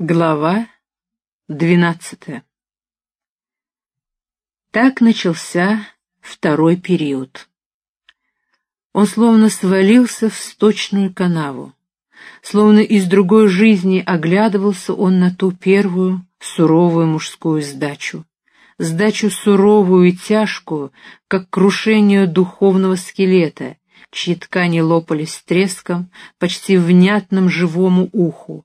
Глава двенадцатая Так начался второй период. Он словно свалился в сточную канаву. Словно из другой жизни оглядывался он на ту первую суровую мужскую сдачу. Сдачу суровую и тяжкую, как крушение духовного скелета, чьи ткани лопались треском, почти внятным живому уху,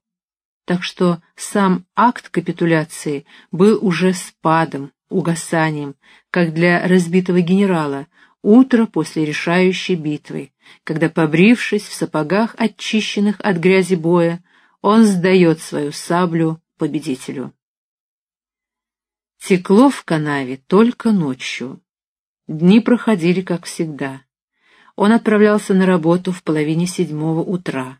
так что сам акт капитуляции был уже спадом, угасанием, как для разбитого генерала, утро после решающей битвы, когда, побрившись в сапогах, очищенных от грязи боя, он сдает свою саблю победителю. Текло в канаве только ночью. Дни проходили, как всегда. Он отправлялся на работу в половине седьмого утра.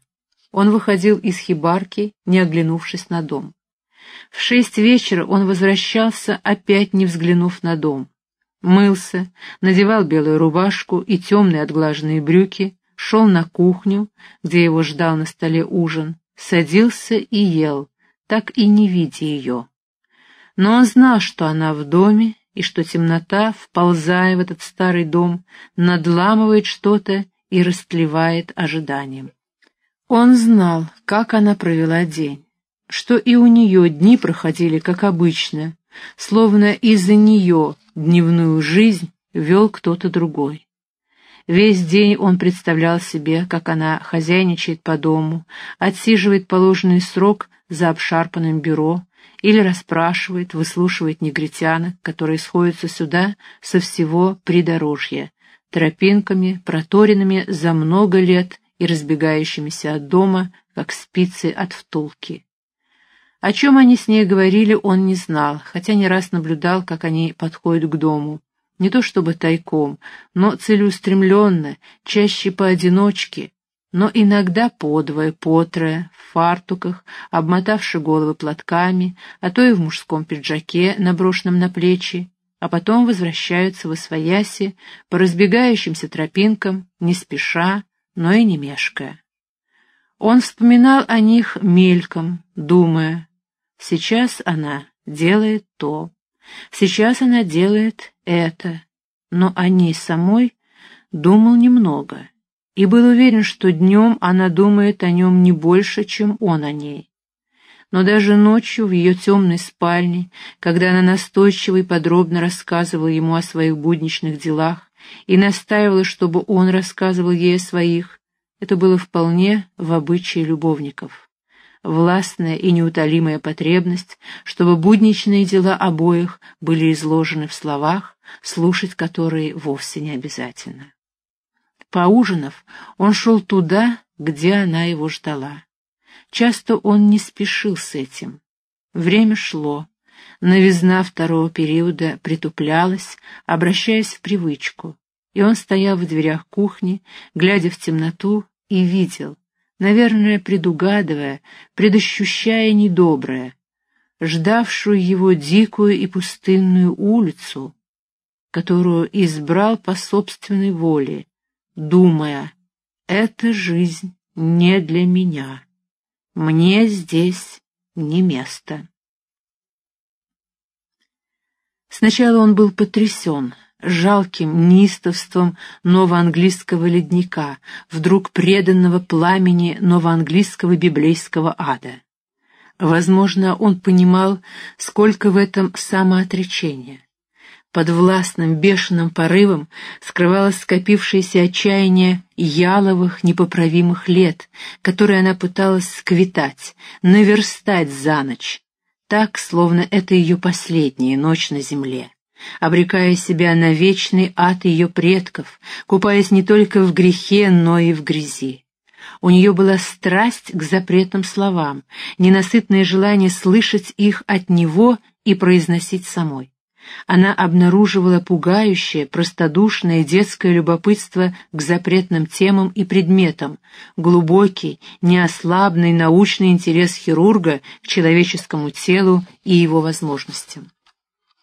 Он выходил из хибарки, не оглянувшись на дом. В шесть вечера он возвращался, опять не взглянув на дом. Мылся, надевал белую рубашку и темные отглаженные брюки, шел на кухню, где его ждал на столе ужин, садился и ел, так и не видя ее. Но он знал, что она в доме, и что темнота, вползая в этот старый дом, надламывает что-то и растлевает ожиданием. Он знал, как она провела день, что и у нее дни проходили, как обычно, словно из-за нее дневную жизнь вел кто-то другой. Весь день он представлял себе, как она хозяйничает по дому, отсиживает положенный срок за обшарпанным бюро или расспрашивает, выслушивает негритянок, которые сходятся сюда со всего придорожья, тропинками, проторенными за много лет и разбегающимися от дома, как спицы от втулки. О чем они с ней говорили, он не знал, хотя не раз наблюдал, как они подходят к дому. Не то чтобы тайком, но целеустремленно, чаще поодиночке, но иногда подвое, потрое, в фартуках, обмотавши головы платками, а то и в мужском пиджаке, наброшенном на плечи, а потом возвращаются в освояси по разбегающимся тропинкам, не спеша, но и не мешкая. Он вспоминал о них мельком, думая, сейчас она делает то, сейчас она делает это, но о ней самой думал немного и был уверен, что днем она думает о нем не больше, чем он о ней. Но даже ночью в ее темной спальне, когда она настойчиво и подробно рассказывала ему о своих будничных делах, и настаивала, чтобы он рассказывал ей о своих. Это было вполне в обычае любовников. Властная и неутолимая потребность, чтобы будничные дела обоих были изложены в словах, слушать которые вовсе не обязательно. Поужинав, он шел туда, где она его ждала. Часто он не спешил с этим. Время шло, Новизна второго периода притуплялась, обращаясь в привычку, и он стоял в дверях кухни, глядя в темноту, и видел, наверное, предугадывая, предощущая недоброе, ждавшую его дикую и пустынную улицу, которую избрал по собственной воле, думая, «Эта жизнь не для меня, мне здесь не место». Сначала он был потрясен жалким неистовством новоанглийского ледника, вдруг преданного пламени новоанглийского библейского ада. Возможно, он понимал, сколько в этом самоотречения. Под властным бешеным порывом скрывалось скопившееся отчаяние яловых непоправимых лет, которые она пыталась сквитать, наверстать за ночь, так, словно это ее последняя ночь на земле, обрекая себя на вечный ад ее предков, купаясь не только в грехе, но и в грязи. У нее была страсть к запретным словам, ненасытное желание слышать их от него и произносить самой. Она обнаруживала пугающее, простодушное детское любопытство к запретным темам и предметам, глубокий, неослабный научный интерес хирурга к человеческому телу и его возможностям.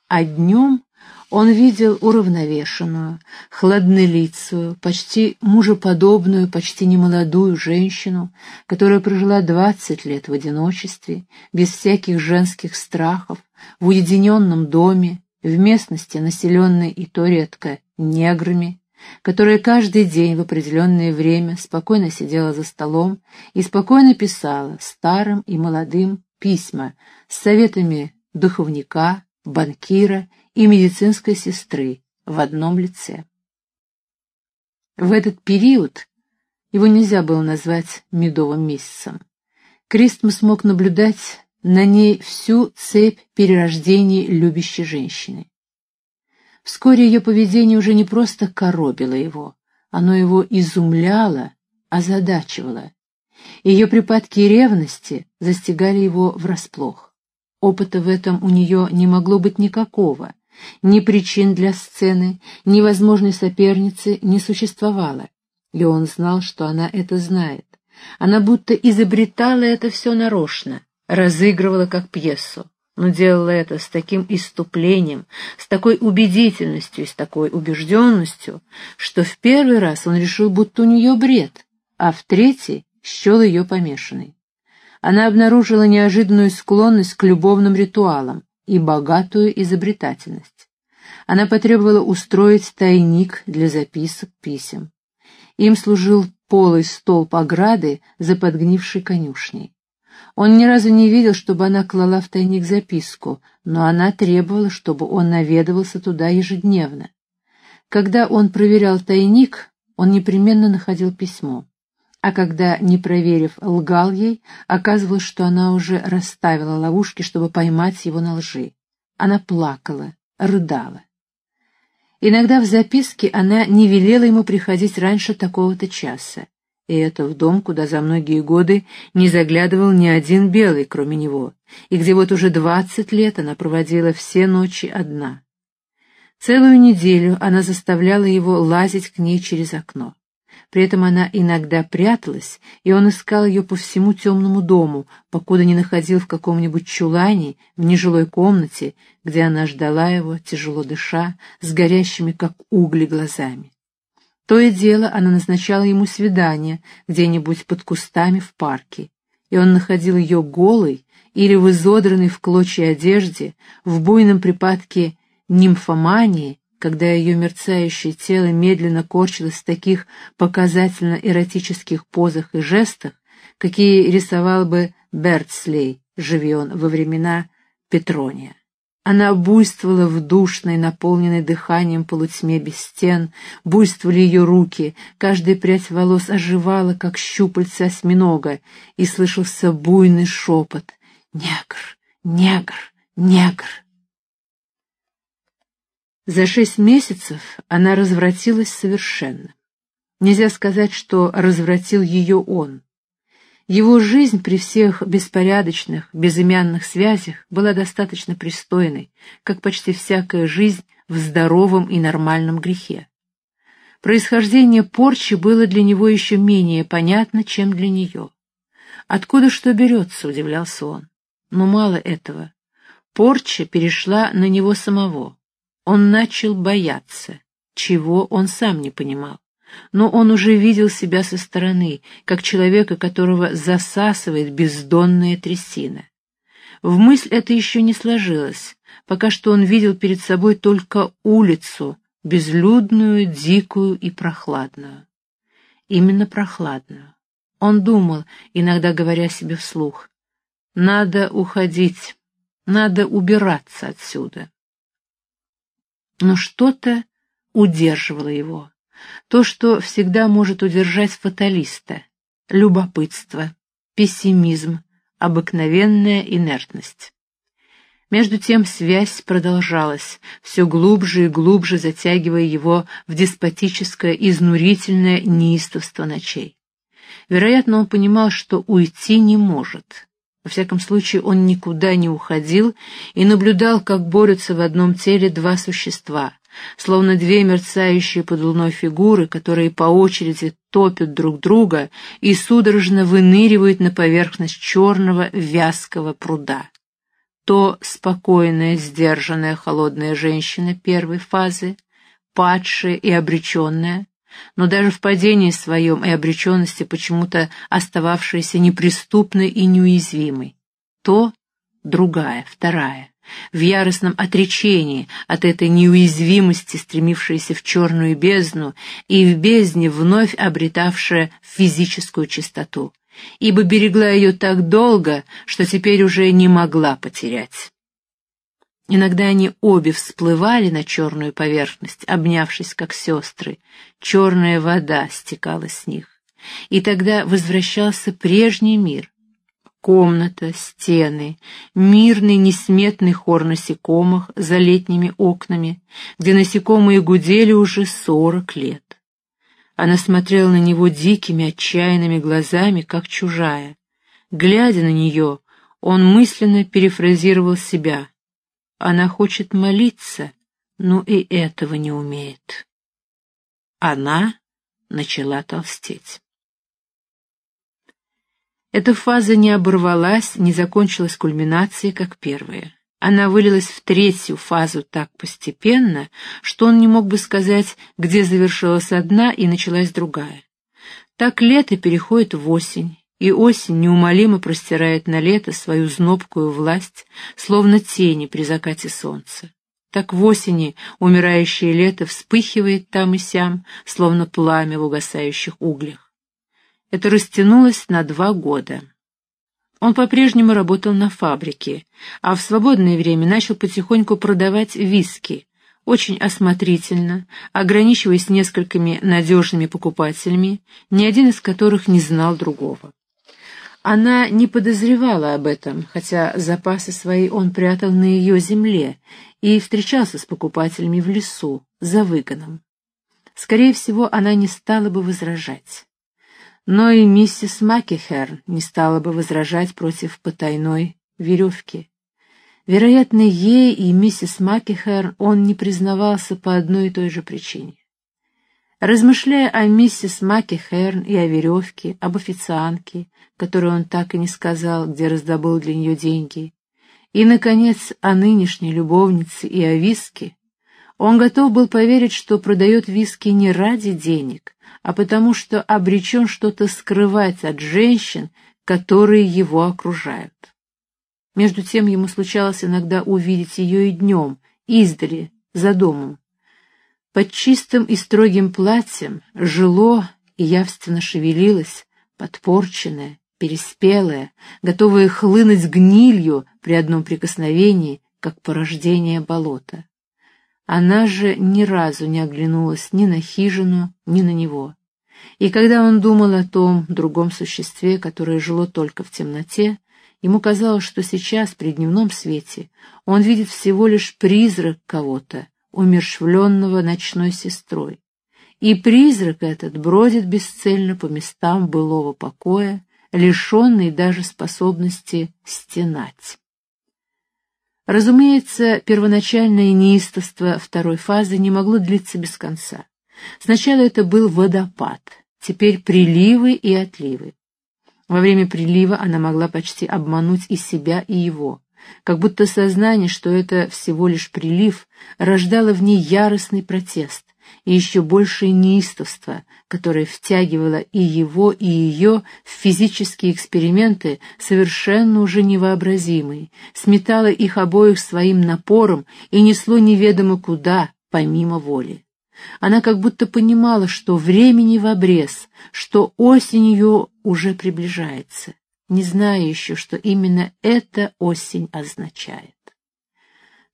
А днем Он видел уравновешенную, хладнолицую, почти мужеподобную, почти немолодую женщину, которая прожила двадцать лет в одиночестве, без всяких женских страхов, в уединенном доме, в местности, населенной и то редко неграми, которая каждый день в определенное время спокойно сидела за столом и спокойно писала старым и молодым письма с советами духовника, банкира и медицинской сестры в одном лице. В этот период его нельзя было назвать медовым месяцем. Кристм смог наблюдать на ней всю цепь перерождений любящей женщины. Вскоре ее поведение уже не просто коробило его, оно его изумляло, озадачивало. Ее припадки ревности застигали его врасплох. Опыта в этом у нее не могло быть никакого, ни причин для сцены, ни возможной соперницы не существовало, и он знал, что она это знает. Она будто изобретала это все нарочно, разыгрывала как пьесу, но делала это с таким иступлением, с такой убедительностью и с такой убежденностью, что в первый раз он решил, будто у нее бред, а в третий счел ее помешанной. Она обнаружила неожиданную склонность к любовным ритуалам и богатую изобретательность. Она потребовала устроить тайник для записок писем. Им служил полый столб ограды за подгнившей конюшней. Он ни разу не видел, чтобы она клала в тайник записку, но она требовала, чтобы он наведывался туда ежедневно. Когда он проверял тайник, он непременно находил письмо. А когда, не проверив, лгал ей, оказывалось, что она уже расставила ловушки, чтобы поймать его на лжи. Она плакала, рыдала. Иногда в записке она не велела ему приходить раньше такого-то часа, и это в дом, куда за многие годы не заглядывал ни один белый, кроме него, и где вот уже двадцать лет она проводила все ночи одна. Целую неделю она заставляла его лазить к ней через окно. При этом она иногда пряталась, и он искал ее по всему темному дому, покуда не находил в каком-нибудь чулане, в нежилой комнате, где она ждала его, тяжело дыша, с горящими, как угли, глазами. То и дело она назначала ему свидание где-нибудь под кустами в парке, и он находил ее голой или в изодранной в клочья одежде, в буйном припадке нимфомании, когда ее мерцающее тело медленно корчилось в таких показательно эротических позах и жестах, какие рисовал бы Бертслей, живи он во времена Петрония. Она буйствовала в душной, наполненной дыханием полутьме без стен, буйствовали ее руки, каждая прядь волос оживала, как щупальца осьминога, и слышался буйный шепот «Негр! Негр! Негр!» За шесть месяцев она развратилась совершенно. Нельзя сказать, что развратил ее он. Его жизнь при всех беспорядочных, безымянных связях была достаточно пристойной, как почти всякая жизнь в здоровом и нормальном грехе. Происхождение порчи было для него еще менее понятно, чем для нее. Откуда что берется, удивлялся он. Но мало этого. Порча перешла на него самого. Он начал бояться, чего он сам не понимал. Но он уже видел себя со стороны, как человека, которого засасывает бездонная трясина. В мысль это еще не сложилось, пока что он видел перед собой только улицу, безлюдную, дикую и прохладную. Именно прохладную. Он думал, иногда говоря себе вслух, «Надо уходить, надо убираться отсюда». Но что-то удерживало его. То, что всегда может удержать фаталиста. Любопытство, пессимизм, обыкновенная инертность. Между тем связь продолжалась, все глубже и глубже затягивая его в деспотическое, изнурительное неистовство ночей. Вероятно, он понимал, что уйти не может. Во всяком случае, он никуда не уходил и наблюдал, как борются в одном теле два существа, словно две мерцающие под луной фигуры, которые по очереди топят друг друга и судорожно выныривают на поверхность черного вязкого пруда. то спокойная, сдержанная, холодная женщина первой фазы, падшая и обреченная, но даже в падении своем и обреченности почему-то остававшаяся неприступной и неуязвимой, то другая, вторая, в яростном отречении от этой неуязвимости, стремившаяся в черную бездну и в бездне вновь обретавшая физическую чистоту, ибо берегла ее так долго, что теперь уже не могла потерять. Иногда они обе всплывали на черную поверхность, обнявшись как сестры. Черная вода стекала с них. И тогда возвращался прежний мир. Комната, стены, мирный несметный хор насекомых за летними окнами, где насекомые гудели уже сорок лет. Она смотрела на него дикими, отчаянными глазами, как чужая. Глядя на нее, он мысленно перефразировал себя. Она хочет молиться, но и этого не умеет. Она начала толстеть. Эта фаза не оборвалась, не закончилась кульминацией, как первая. Она вылилась в третью фазу так постепенно, что он не мог бы сказать, где завершилась одна и началась другая. Так лето переходит в осень, и осень неумолимо простирает на лето свою знобкую власть, словно тени при закате солнца. Так в осени умирающее лето вспыхивает там и сям, словно пламя в угасающих углях. Это растянулось на два года. Он по-прежнему работал на фабрике, а в свободное время начал потихоньку продавать виски, очень осмотрительно, ограничиваясь несколькими надежными покупателями, ни один из которых не знал другого. Она не подозревала об этом, хотя запасы свои он прятал на ее земле и встречался с покупателями в лесу, за выгоном. Скорее всего, она не стала бы возражать но и миссис Макихер не стала бы возражать против потайной веревки. Вероятно, ей и миссис Макихер он не признавался по одной и той же причине. Размышляя о миссис Макихерн и о веревке, об официантке, которую он так и не сказал, где раздобыл для нее деньги, и, наконец, о нынешней любовнице и о виске, он готов был поверить, что продает виски не ради денег, а потому что обречен что-то скрывать от женщин, которые его окружают. Между тем ему случалось иногда увидеть ее и днем, издали, за домом. Под чистым и строгим платьем жило и явственно шевелилось, подпорченное, переспелое, готовое хлынуть гнилью при одном прикосновении, как порождение болота. Она же ни разу не оглянулась ни на хижину, ни на него. И когда он думал о том другом существе, которое жило только в темноте, ему казалось, что сейчас, при дневном свете, он видит всего лишь призрак кого-то, умершвленного ночной сестрой. И призрак этот бродит бесцельно по местам былого покоя, лишенный даже способности стенать. Разумеется, первоначальное неистовство второй фазы не могло длиться без конца. Сначала это был водопад, теперь приливы и отливы. Во время прилива она могла почти обмануть и себя, и его, как будто сознание, что это всего лишь прилив, рождало в ней яростный протест, и еще большее неистовство, которое втягивало и его, и ее в физические эксперименты, совершенно уже невообразимые, сметало их обоих своим напором и несло неведомо куда, помимо воли. Она как будто понимала, что времени в обрез, что осень ее уже приближается, не зная еще, что именно эта осень означает.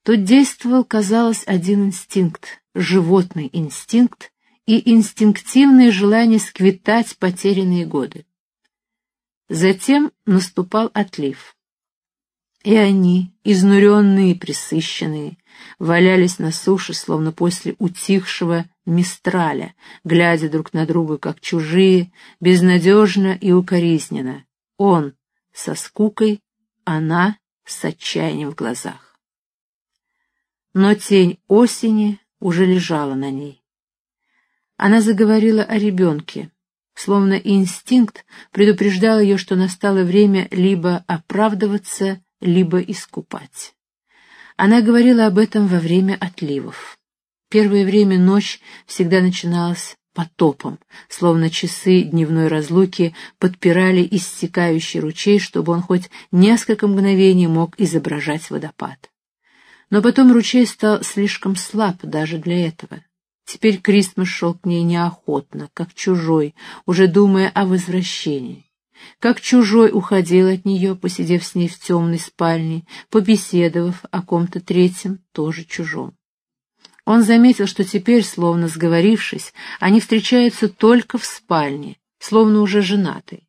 Тут действовал, казалось, один инстинкт, животный инстинкт и инстинктивное желание сквитать потерянные годы. Затем наступал отлив. И они, изнуренные и присыщенные, валялись на суше, словно после утихшего мистраля, глядя друг на друга, как чужие, безнадежно и укоризненно. Он со скукой, она с отчаянием в глазах но тень осени уже лежала на ней. Она заговорила о ребенке, словно инстинкт предупреждал ее, что настало время либо оправдываться, либо искупать. Она говорила об этом во время отливов. Первое время ночь всегда начиналась потопом, словно часы дневной разлуки подпирали истекающий ручей, чтобы он хоть несколько мгновений мог изображать водопад. Но потом ручей стал слишком слаб даже для этого. Теперь Кристмас шел к ней неохотно, как чужой, уже думая о возвращении. Как чужой уходил от нее, посидев с ней в темной спальне, побеседовав о ком-то третьем, тоже чужом. Он заметил, что теперь, словно сговорившись, они встречаются только в спальне, словно уже женаты.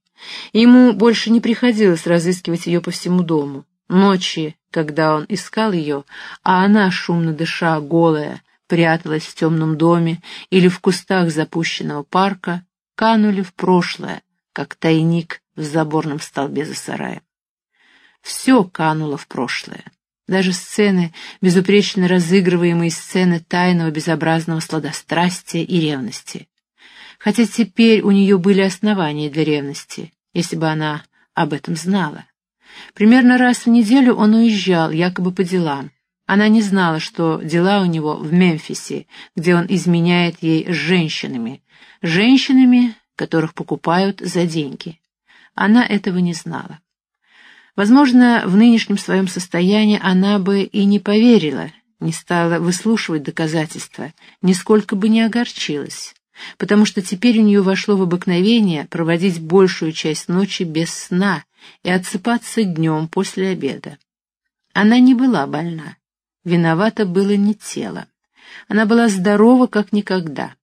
Ему больше не приходилось разыскивать ее по всему дому. Ночи, когда он искал ее, а она, шумно дыша, голая, пряталась в темном доме или в кустах запущенного парка, канули в прошлое, как тайник в заборном столбе за сараем. Все кануло в прошлое. Даже сцены, безупречно разыгрываемые сцены тайного безобразного сладострастия и ревности. Хотя теперь у нее были основания для ревности, если бы она об этом знала. Примерно раз в неделю он уезжал, якобы по делам. Она не знала, что дела у него в Мемфисе, где он изменяет ей с женщинами. Женщинами, которых покупают за деньги. Она этого не знала. Возможно, в нынешнем своем состоянии она бы и не поверила, не стала выслушивать доказательства, нисколько бы не огорчилась, потому что теперь у нее вошло в обыкновение проводить большую часть ночи без сна и отсыпаться днем после обеда. Она не была больна, виновата было не тело. Она была здорова, как никогда.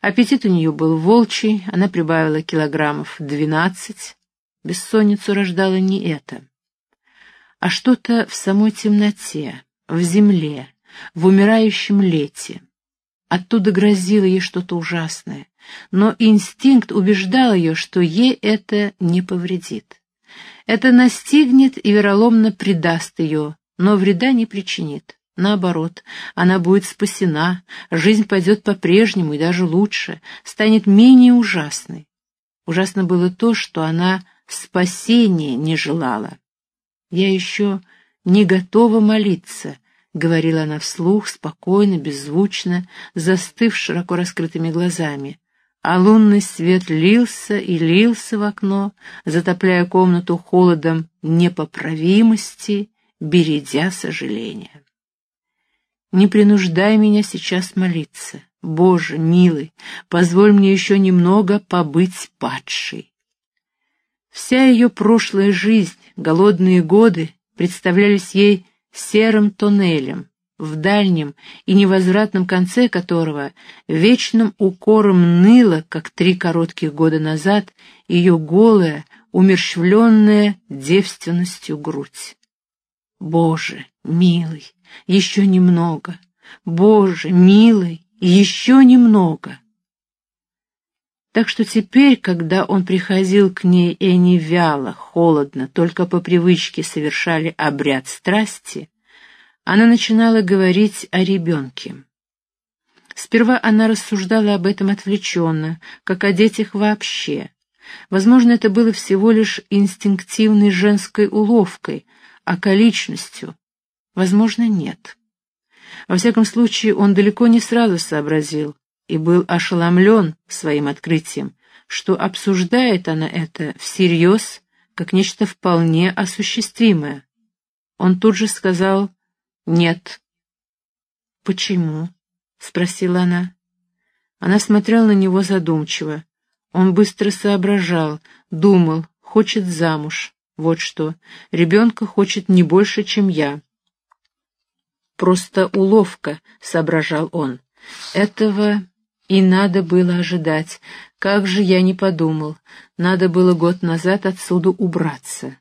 Аппетит у нее был волчий, она прибавила килограммов двенадцать. Бессонницу рождала не это а что-то в самой темноте, в земле, в умирающем лете. Оттуда грозило ей что-то ужасное, но инстинкт убеждал ее, что ей это не повредит. Это настигнет и вероломно предаст ее, но вреда не причинит. Наоборот, она будет спасена, жизнь пойдет по-прежнему и даже лучше, станет менее ужасной. Ужасно было то, что она спасения не желала. «Я еще не готова молиться», — говорила она вслух, спокойно, беззвучно, застыв широко раскрытыми глазами. А лунный свет лился и лился в окно, затопляя комнату холодом непоправимости, бередя сожаления. «Не принуждай меня сейчас молиться. Боже, милый, позволь мне еще немного побыть падшей». Вся ее прошлая жизнь, голодные годы представлялись ей серым тоннелем, в дальнем и невозвратном конце которого вечным укором ныло, как три коротких года назад, ее голая, умерщвленная девственностью грудь. Боже, милый, еще немного! Боже, милый, еще немного! Так что теперь, когда он приходил к ней, и они вяло, холодно, только по привычке совершали обряд страсти, она начинала говорить о ребенке. Сперва она рассуждала об этом отвлеченно, как о детях вообще. Возможно, это было всего лишь инстинктивной женской уловкой, околичностью. Возможно, нет. Во всяком случае, он далеко не сразу сообразил, и был ошеломлен своим открытием, что обсуждает она это всерьез, как нечто вполне осуществимое. Он тут же сказал «нет». «Почему?» — спросила она. Она смотрела на него задумчиво. Он быстро соображал, думал, хочет замуж. Вот что, ребенка хочет не больше, чем я. «Просто уловка», — соображал он. «Этого и надо было ожидать. Как же я не подумал. Надо было год назад отсюда убраться.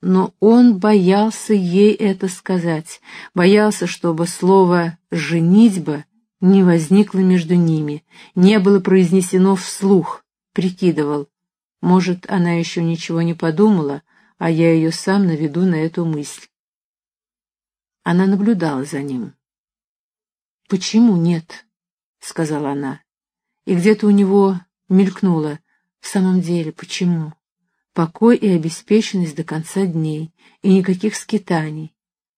Но он боялся ей это сказать, боялся, чтобы слово «женитьба» не возникло между ними, не было произнесено вслух, прикидывал. Может, она еще ничего не подумала, а я ее сам наведу на эту мысль. Она наблюдала за ним. «Почему нет?» — сказала она. И где-то у него мелькнуло. В самом деле, почему? Покой и обеспеченность до конца дней, и никаких скитаний.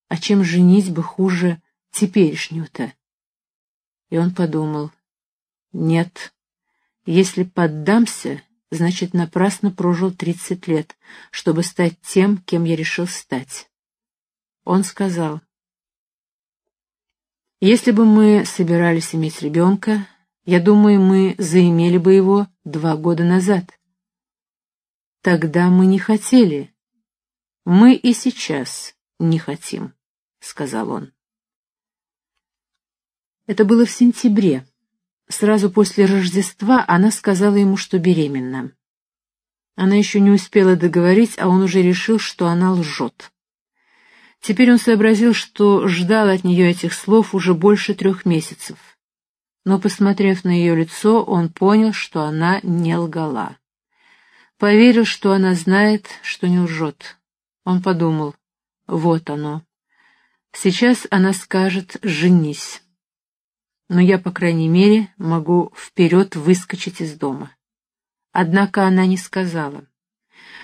А чем женить бы хуже теперешнюю-то? И он подумал, нет, если поддамся, значит, напрасно прожил тридцать лет, чтобы стать тем, кем я решил стать. Он сказал, если бы мы собирались иметь ребенка, я думаю, мы заимели бы его два года назад. Тогда мы не хотели. Мы и сейчас не хотим, — сказал он. Это было в сентябре. Сразу после Рождества она сказала ему, что беременна. Она еще не успела договорить, а он уже решил, что она лжет. Теперь он сообразил, что ждал от нее этих слов уже больше трех месяцев. Но, посмотрев на ее лицо, он понял, что она не лгала. Поверил, что она знает, что не лжет. Он подумал, вот оно. Сейчас она скажет «женись». Но я, по крайней мере, могу вперед выскочить из дома. Однако она не сказала.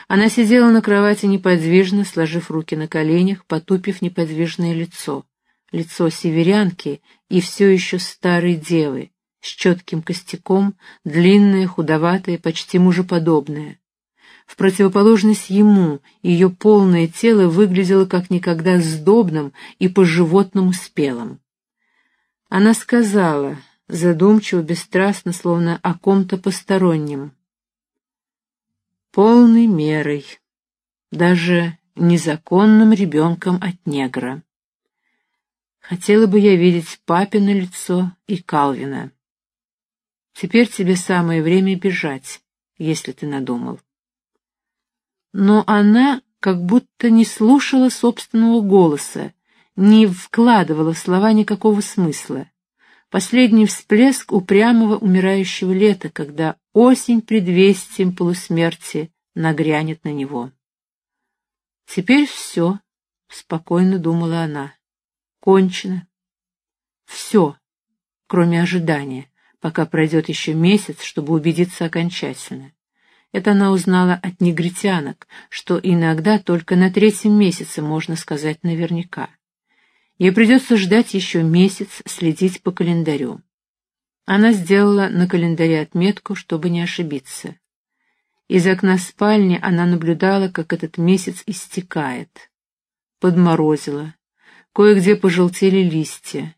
Она сидела на кровати неподвижно, сложив руки на коленях, потупив неподвижное лицо. Лицо северянки и все еще старой девы, с четким костяком, длинное, худоватое, почти мужеподобное. В противоположность ему ее полное тело выглядело как никогда сдобным и по-животному спелым. Она сказала, задумчиво, бесстрастно, словно о ком-то постороннем полной мерой, даже незаконным ребенком от негра. Хотела бы я видеть папино лицо и Калвина. Теперь тебе самое время бежать, если ты надумал. Но она как будто не слушала собственного голоса, не вкладывала в слова никакого смысла. Последний всплеск упрямого умирающего лета, когда осень предвестием полусмерти нагрянет на него. Теперь все, — спокойно думала она, — кончено. Все, кроме ожидания, пока пройдет еще месяц, чтобы убедиться окончательно. Это она узнала от негритянок, что иногда только на третьем месяце можно сказать наверняка. Ей придется ждать еще месяц, следить по календарю. Она сделала на календаре отметку, чтобы не ошибиться. Из окна спальни она наблюдала, как этот месяц истекает. Подморозило. Кое-где пожелтели листья.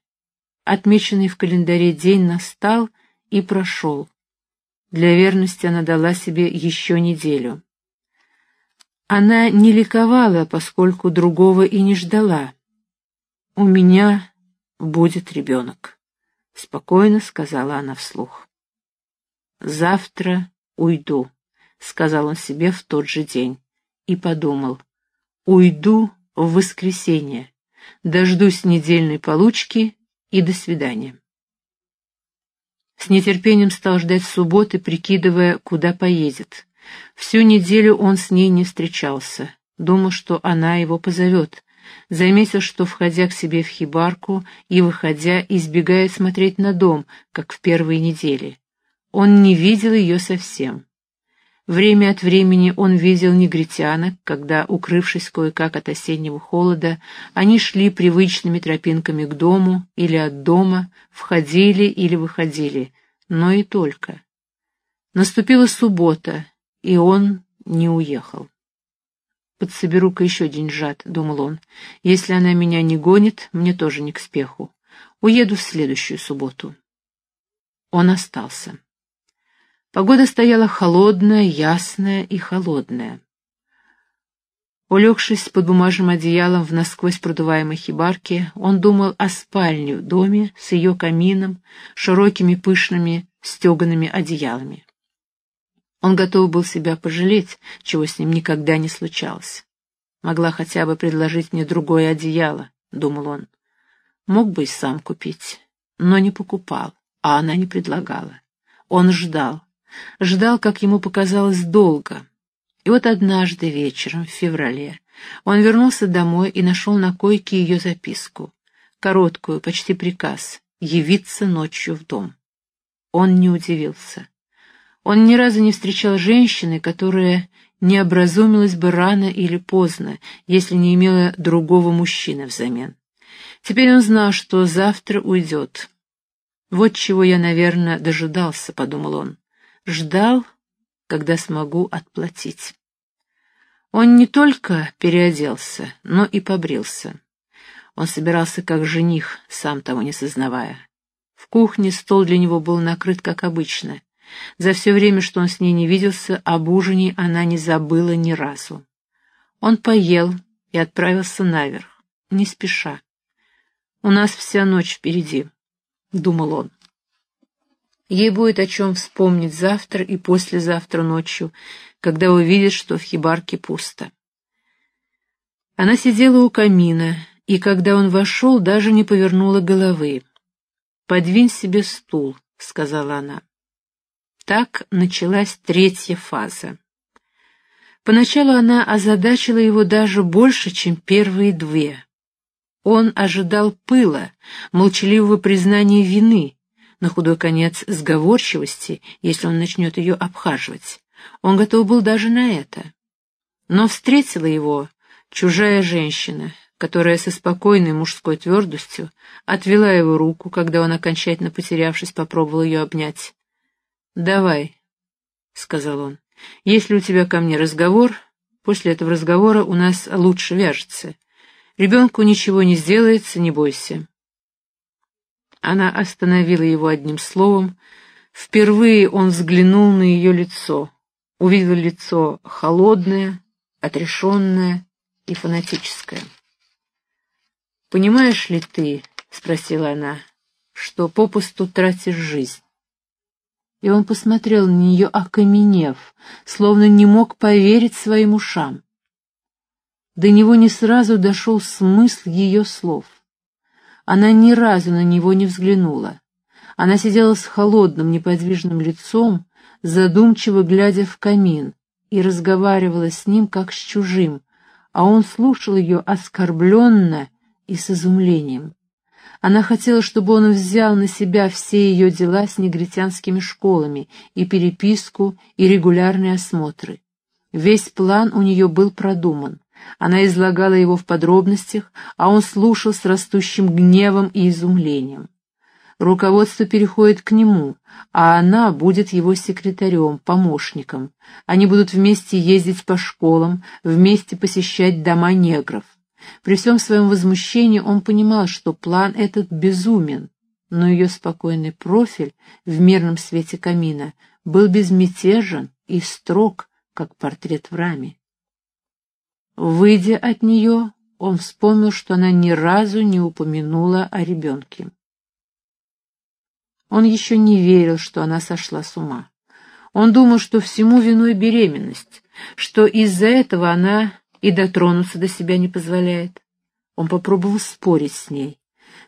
Отмеченный в календаре день настал и прошел. Для верности она дала себе еще неделю. Она не ликовала, поскольку другого и не ждала. «У меня будет ребенок», — спокойно сказала она вслух. «Завтра уйду», — сказал он себе в тот же день, и подумал, «Уйду в воскресенье, дождусь недельной получки и до свидания». С нетерпением стал ждать субботы, прикидывая, куда поедет. Всю неделю он с ней не встречался, думал, что она его позовет, заметил, что, входя к себе в хибарку и выходя, избегает смотреть на дом, как в первые недели. Он не видел ее совсем. Время от времени он видел негритянок, когда, укрывшись кое-как от осеннего холода, они шли привычными тропинками к дому или от дома, входили или выходили, но и только. Наступила суббота, и он не уехал. «Подсоберу-ка еще деньжат», — думал он. «Если она меня не гонит, мне тоже не к спеху. Уеду в следующую субботу». Он остался. Погода стояла холодная, ясная и холодная. Улегшись под бумажным одеялом в насквозь продуваемой хибарке, он думал о спальне в доме с ее камином, широкими пышными стегаными одеялами. Он готов был себя пожалеть, чего с ним никогда не случалось. Могла хотя бы предложить мне другое одеяло, — думал он. Мог бы и сам купить, но не покупал, а она не предлагала. Он ждал, ждал, как ему показалось, долго. И вот однажды вечером, в феврале, он вернулся домой и нашел на койке ее записку, короткую, почти приказ, явиться ночью в дом. Он не удивился. Он ни разу не встречал женщины, которая не образумилась бы рано или поздно, если не имела другого мужчины взамен. Теперь он знал, что завтра уйдет. «Вот чего я, наверное, дожидался», — подумал он. «Ждал, когда смогу отплатить». Он не только переоделся, но и побрился. Он собирался как жених, сам того не сознавая. В кухне стол для него был накрыт, как обычно. За все время, что он с ней не виделся, об ужине она не забыла ни разу. Он поел и отправился наверх, не спеша. «У нас вся ночь впереди», — думал он. Ей будет о чем вспомнить завтра и послезавтра ночью, когда увидит, что в хибарке пусто. Она сидела у камина, и когда он вошел, даже не повернула головы. «Подвинь себе стул», — сказала она. Так началась третья фаза. Поначалу она озадачила его даже больше, чем первые две. Он ожидал пыла, молчаливого признания вины, на худой конец сговорчивости, если он начнет ее обхаживать. Он готов был даже на это. Но встретила его чужая женщина, которая со спокойной мужской твердостью отвела его руку, когда он, окончательно потерявшись, попробовал ее обнять. «Давай», — сказал он, — «если у тебя ко мне разговор, после этого разговора у нас лучше вяжется. Ребенку ничего не сделается, не бойся». Она остановила его одним словом. Впервые он взглянул на ее лицо, увидел лицо холодное, отрешенное и фанатическое. «Понимаешь ли ты, — спросила она, — что попусту тратишь жизнь?» И он посмотрел на нее, окаменев, словно не мог поверить своим ушам. До него не сразу дошел смысл ее слов. Она ни разу на него не взглянула. Она сидела с холодным, неподвижным лицом, задумчиво глядя в камин, и разговаривала с ним, как с чужим, а он слушал ее оскорбленно и с изумлением. Она хотела, чтобы он взял на себя все ее дела с негритянскими школами, и переписку, и регулярные осмотры. Весь план у нее был продуман. Она излагала его в подробностях, а он слушал с растущим гневом и изумлением. Руководство переходит к нему, а она будет его секретарем, помощником. Они будут вместе ездить по школам, вместе посещать дома негров. При всем своем возмущении он понимал, что план этот безумен, но ее спокойный профиль в мирном свете камина был безмятежен и строг, как портрет в раме. Выйдя от нее, он вспомнил, что она ни разу не упомянула о ребенке. Он еще не верил, что она сошла с ума. Он думал, что всему виной беременность, что из-за этого она и дотронуться до себя не позволяет. Он попробовал спорить с ней.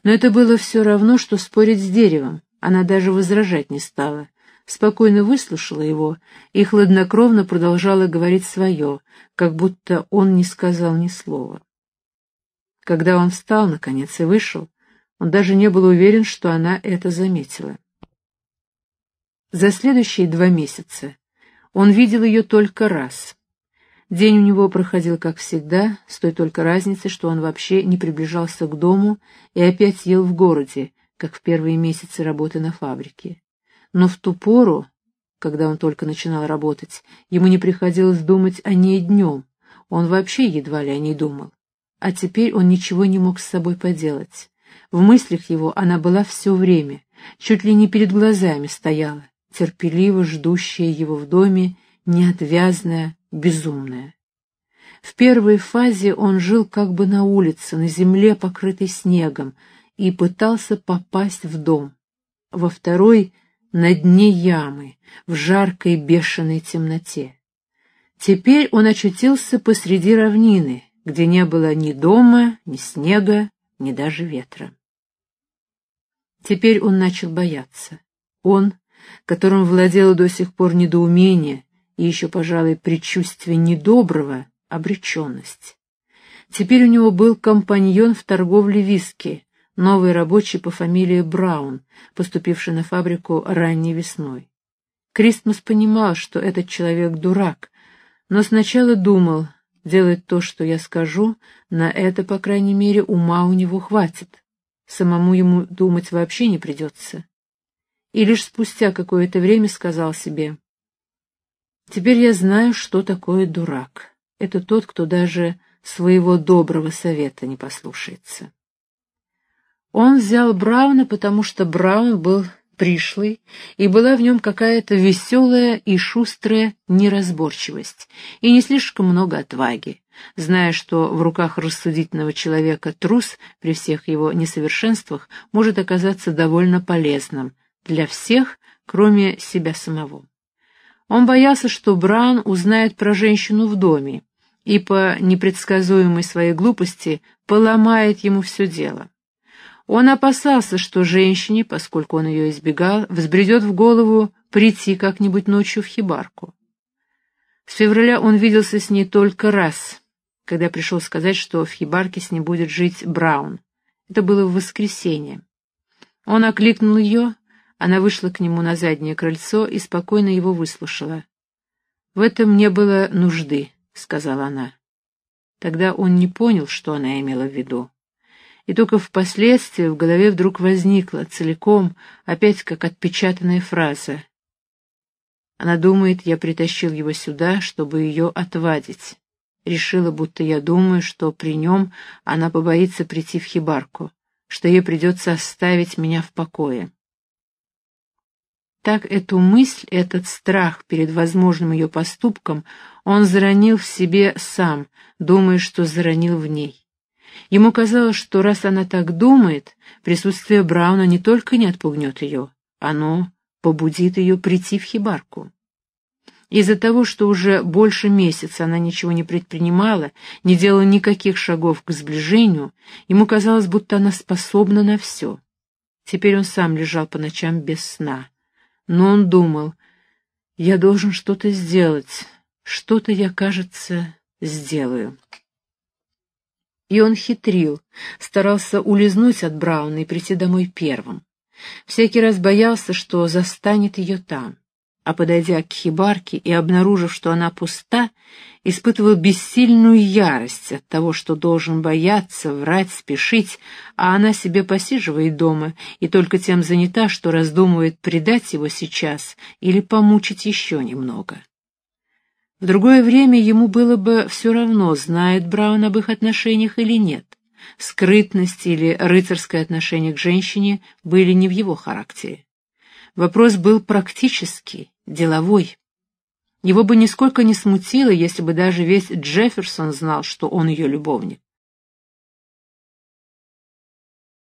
Но это было все равно, что спорить с деревом. Она даже возражать не стала. Спокойно выслушала его и хладнокровно продолжала говорить свое, как будто он не сказал ни слова. Когда он встал, наконец, и вышел, он даже не был уверен, что она это заметила. За следующие два месяца он видел ее только раз — День у него проходил, как всегда, с той только разницей, что он вообще не приближался к дому и опять ел в городе, как в первые месяцы работы на фабрике. Но в ту пору, когда он только начинал работать, ему не приходилось думать о ней днем, он вообще едва ли о ней думал. А теперь он ничего не мог с собой поделать. В мыслях его она была все время, чуть ли не перед глазами стояла, терпеливо ждущая его в доме, неотвязная, безумная. В первой фазе он жил как бы на улице, на земле, покрытой снегом, и пытался попасть в дом. Во второй — на дне ямы, в жаркой бешеной темноте. Теперь он очутился посреди равнины, где не было ни дома, ни снега, ни даже ветра. Теперь он начал бояться. Он, которым владело до сих пор недоумение, и еще, пожалуй, предчувствие недоброго — обреченность. Теперь у него был компаньон в торговле виски, новый рабочий по фамилии Браун, поступивший на фабрику ранней весной. Кристмас понимал, что этот человек дурак, но сначала думал, делать то, что я скажу, на это, по крайней мере, ума у него хватит. Самому ему думать вообще не придется. И лишь спустя какое-то время сказал себе, «Теперь я знаю, что такое дурак. Это тот, кто даже своего доброго совета не послушается». Он взял Брауна, потому что Браун был пришлый, и была в нем какая-то веселая и шустрая неразборчивость, и не слишком много отваги, зная, что в руках рассудительного человека трус при всех его несовершенствах может оказаться довольно полезным для всех, кроме себя самого. Он боялся, что Браун узнает про женщину в доме и по непредсказуемой своей глупости поломает ему все дело. Он опасался, что женщине, поскольку он ее избегал, взбредет в голову прийти как-нибудь ночью в хибарку. С февраля он виделся с ней только раз, когда пришел сказать, что в хибарке с ним будет жить Браун. Это было в воскресенье. Он окликнул ее, она вышла к нему на заднее крыльцо и спокойно его выслушала. «В этом не было нужды», — сказала она. Тогда он не понял, что она имела в виду и только впоследствии в голове вдруг возникла целиком, опять как отпечатанная фраза. Она думает, я притащил его сюда, чтобы ее отвадить. Решила, будто я думаю, что при нем она побоится прийти в хибарку, что ей придется оставить меня в покое. Так эту мысль, этот страх перед возможным ее поступком он заронил в себе сам, думая, что заронил в ней. Ему казалось, что раз она так думает, присутствие Брауна не только не отпугнет ее, оно побудит ее прийти в хибарку. Из-за того, что уже больше месяца она ничего не предпринимала, не делала никаких шагов к сближению, ему казалось, будто она способна на все. Теперь он сам лежал по ночам без сна. Но он думал, я должен что-то сделать, что-то я, кажется, сделаю. И он хитрил, старался улизнуть от Брауна и прийти домой первым. Всякий раз боялся, что застанет ее там, а подойдя к хибарке и обнаружив, что она пуста, испытывал бессильную ярость от того, что должен бояться, врать, спешить, а она себе посиживает дома и только тем занята, что раздумывает предать его сейчас или помучить еще немного. В другое время ему было бы все равно, знает Браун об их отношениях или нет. Скрытность или рыцарское отношение к женщине были не в его характере. Вопрос был практический, деловой. Его бы нисколько не смутило, если бы даже весь Джефферсон знал, что он ее любовник.